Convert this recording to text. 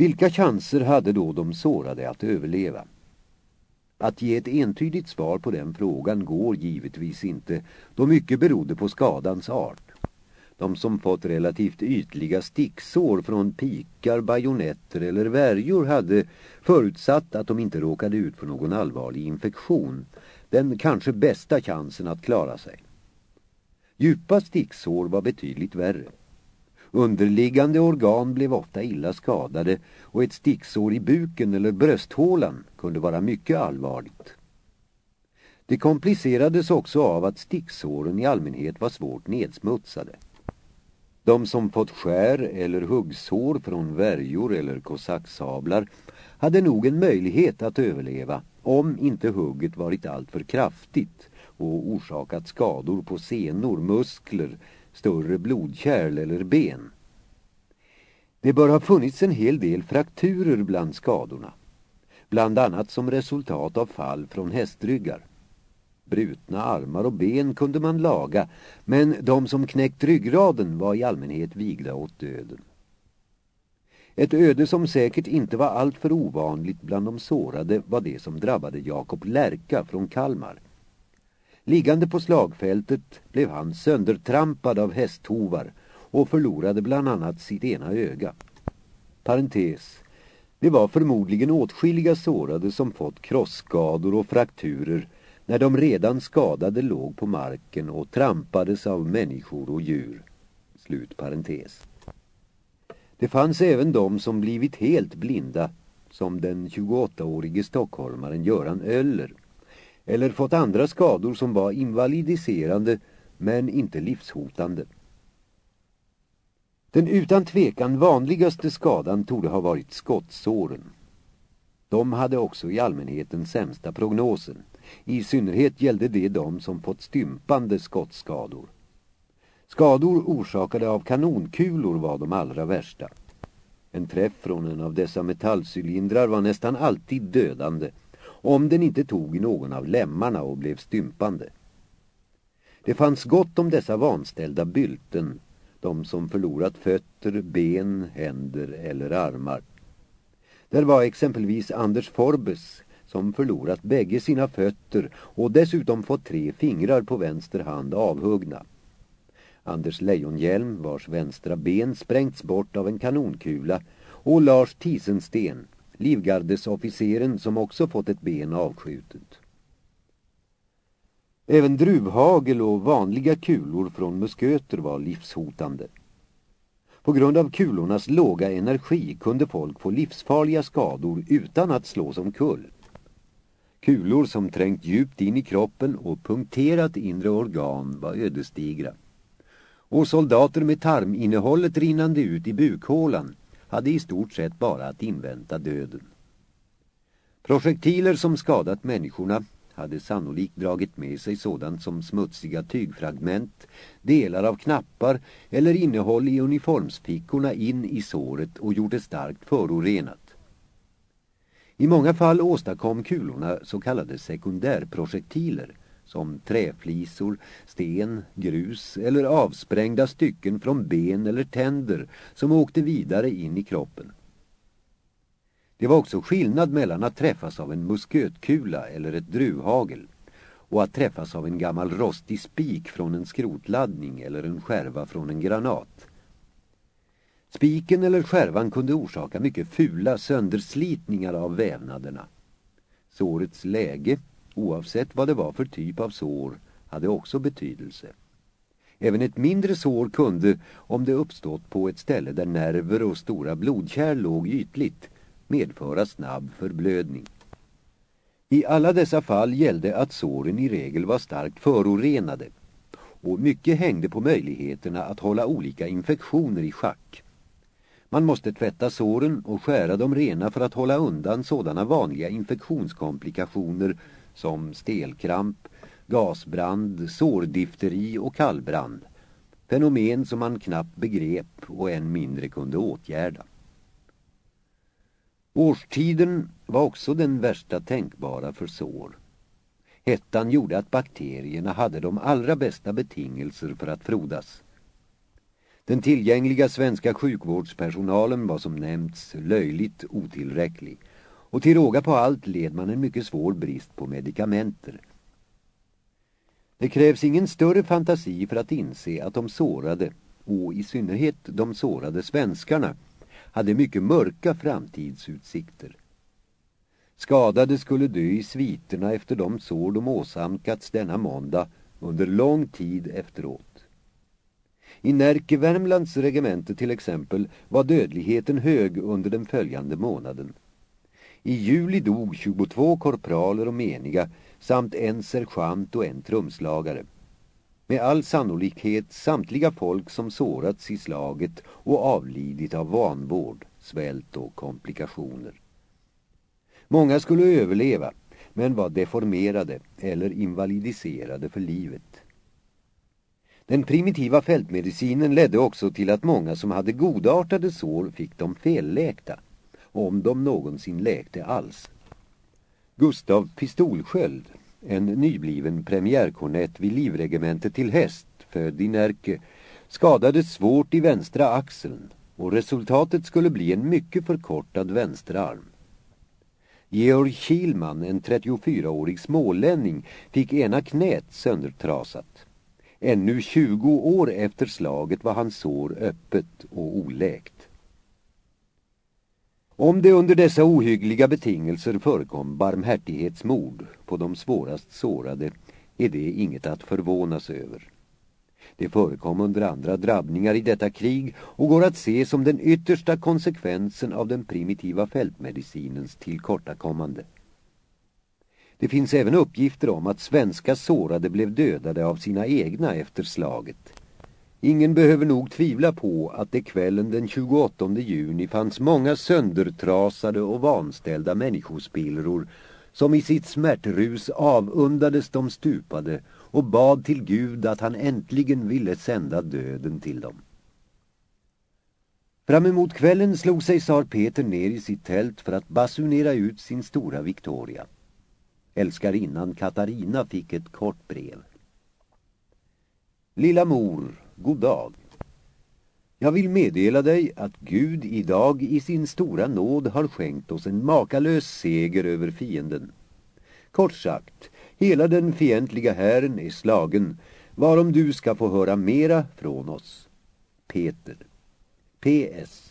Vilka chanser hade då de sårade att överleva? Att ge ett entydigt svar på den frågan går givetvis inte, då mycket berodde på skadans art. De som fått relativt ytliga sticksår från pikar, bajonetter eller värjor hade, förutsatt att de inte råkade ut för någon allvarlig infektion, den kanske bästa chansen att klara sig. Djupa sticksår var betydligt värre. Underliggande organ blev ofta illa skadade och ett sticksår i buken eller brösthålan kunde vara mycket allvarligt. Det komplicerades också av att sticksåren i allmänhet var svårt nedsmutsade. De som fått skär eller huggsår från värjor eller kosacksablar hade nog en möjlighet att överleva om inte hugget varit alltför kraftigt och orsakat skador på senor, muskler, större blodkärl eller ben. Det bör ha funnits en hel del frakturer bland skadorna, bland annat som resultat av fall från hästryggar. Brutna armar och ben kunde man laga, men de som knäckt ryggraden var i allmänhet vigda åt döden. Ett öde som säkert inte var alltför ovanligt bland de sårade var det som drabbade Jakob Lärka från Kalmar. Liggande på slagfältet blev han söndertrampad av hästhovar och förlorade bland annat sitt ena öga. Parentes. Det var förmodligen åtskilliga sårade som fått krossskador och frakturer när de redan skadade låg på marken och trampades av människor och djur. Slut parentes. Det fanns även de som blivit helt blinda, som den 28-årige stockholmaren Göran Öller, eller fått andra skador som var invalidiserande men inte livshotande. Den utan tvekan vanligaste skadan torde ha varit skottsåren. De hade också i allmänhet den sämsta prognosen. I synnerhet gällde det de som fått stympande skottskador. Skador orsakade av kanonkulor var de allra värsta. En träff från en av dessa metallcylindrar var nästan alltid dödande om den inte tog i någon av lämmarna och blev stympande. Det fanns gott om dessa vanställda bylten, de som förlorat fötter, ben, händer eller armar. Där var exempelvis Anders Forbes som förlorat bägge sina fötter och dessutom fått tre fingrar på vänster hand avhuggna. Anders Lejonhjelm, vars vänstra ben sprängts bort av en kanonkula, och Lars Tisensten, livgardesofficeren som också fått ett ben avskjutet. Även druvhagel och vanliga kulor från musköter var livshotande. På grund av kulornas låga energi kunde folk få livsfarliga skador utan att slås omkull. Kulor som trängt djupt in i kroppen och punkterat inre organ var ödesdigra. Och soldater med tarminnehållet rinnande ut i bukhålan hade i stort sett bara att invänta döden. Projektiler som skadat människorna hade sannolikt dragit med sig sådant som smutsiga tygfragment, delar av knappar eller innehåll i uniformsfickorna in i såret och gjort det starkt förorenat. I många fall åstadkom kulorna så kallade sekundärprojektiler som träflisor, sten, grus eller avsprängda stycken från ben eller tänder som åkte vidare in i kroppen. Det var också skillnad mellan att träffas av en muskötkula eller ett druvhagel och att träffas av en gammal rostig spik från en skrotladdning eller en skärva från en granat. Spiken eller skärvan kunde orsaka mycket fula sönderslitningar av vävnaderna. Sårets läge, oavsett vad det var för typ av sår, hade också betydelse. Även ett mindre sår kunde, om det uppstått på ett ställe där nerver och stora blodkärl låg ytligt, medföra snabb förblödning. I alla dessa fall gällde att såren i regel var starkt förorenade och mycket hängde på möjligheterna att hålla olika infektioner i schack. Man måste tvätta såren och skära dem rena för att hålla undan sådana vanliga infektionskomplikationer som stelkramp, gasbrand, sårdifteri och kallbrand. Fenomen som man knappt begrep och än mindre kunde åtgärda. Årstiden var också den värsta tänkbara för sår. Hettan gjorde att bakterierna hade de allra bästa betingelser för att frodas. Den tillgängliga svenska sjukvårdspersonalen var som nämnts löjligt otillräcklig och till råga på allt led man en mycket svår brist på medikamenter. Det krävs ingen större fantasi för att inse att de sårade, och i synnerhet de sårade svenskarna, hade mycket mörka framtidsutsikter. Skadade skulle dö i sviterna efter de sår de åsamkats denna måndag under lång tid efteråt. I Närke Värmlands regemente till exempel var dödligheten hög under den följande månaden. I juli dog 22 korpraler och meniga samt en sergeant och en trumslagare. Med all sannolikhet samtliga folk som sårats i slaget och avlidit av vanvård, svält och komplikationer. Många skulle överleva, men var deformerade eller invalidiserade för livet. Den primitiva fältmedicinen ledde också till att många som hade godartade sår fick dem felläkta, om de någonsin läkte alls. Gustav Pistolsköld, en nybliven premiärkornett vid livregementet till häst, född i Närke, skadades svårt i vänstra axeln och resultatet skulle bli en mycket förkortad vänsterarm. Georg Kilman, en 34-årig smålänning, fick ena knät söndertrasat. Ännu 20 år efter slaget var hans sår öppet och oläkt. Om det under dessa ohyggliga betingelser förekom barmhärtighetsmord på de svårast sårade är det inget att förvånas över. Det förekom under andra drabbningar i detta krig och går att se som den yttersta konsekvensen av den primitiva fältmedicinens tillkortakommande. Det finns även uppgifter om att svenska sårade blev dödade av sina egna efter slaget. Ingen behöver nog tvivla på att det kvällen den 28 juni fanns många söndertrasade och vanställda människospillror som i sitt smärtrus avundades de stupade och bad till Gud att han äntligen ville sända döden till dem. Fram emot kvällen slog sig tsar Peter ner i sitt tält för att basunera ut sin stora Victoria. Älskarinnan Katarina fick ett kort brev. Lilla mor, god dag. Jag vill meddela dig att Gud idag i sin stora nåd har skänkt oss en makalös seger över fienden. Kort sagt, hela den fientliga hären är slagen, varom du ska få höra mera från oss. Peter. P.S.